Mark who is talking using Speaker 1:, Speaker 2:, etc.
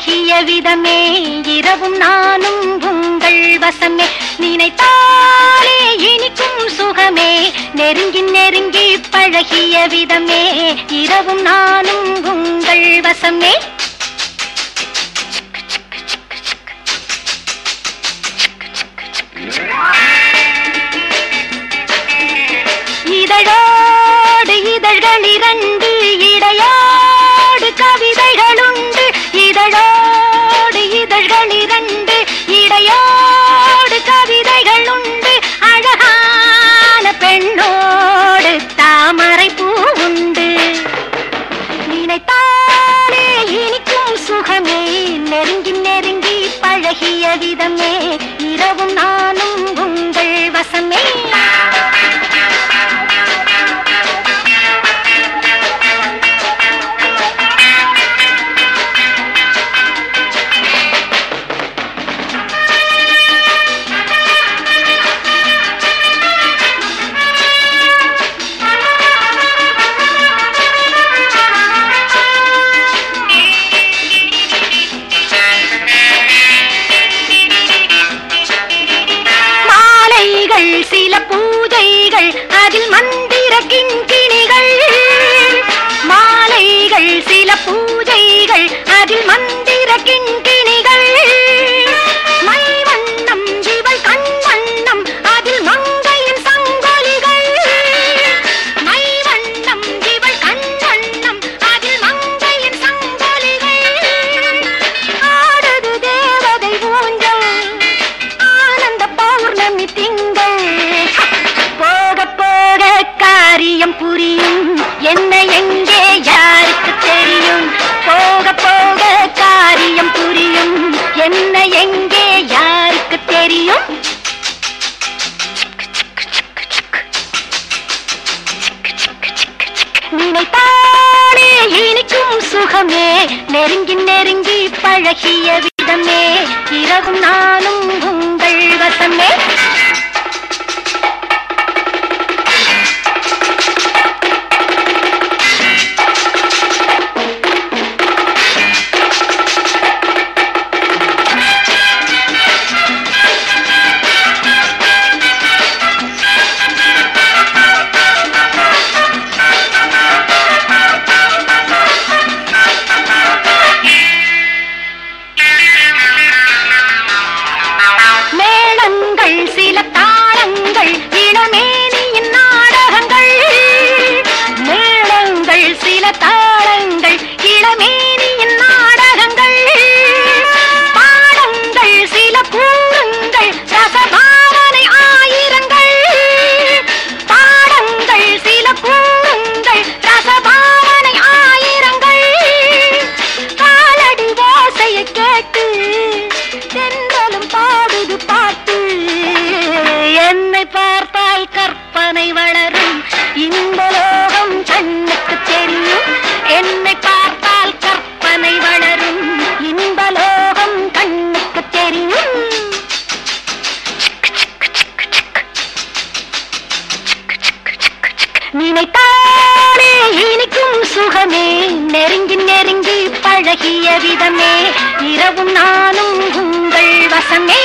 Speaker 1: அழகிய விதமே இரவும் நானும் உங்கள் வசமே. நினைத்தாலே இனிக்கும் சுகமே நெருங்கி நெருங்கி பழகிய விதமே. இரவும் நானும் உங்கள் வசமே. இதழோடு இதழ்கள் இரண்டு அழகிய விதமே இரவும் நானும் உங்கள் வசமே. சில பூஜைகள் அதில் மந்திர கிங்கிணிகள். என்ன எங்கே யாருக்கு தெரியும்? நினைத்தாலே இனிக்கும் சுகமே. நெருங்கி நெருங்கி பழகிய விதமே. இரவும் நானும் உங்கள் வசமே. பழகிய விதமே இரவும் நானும் உங்கள் வசமே.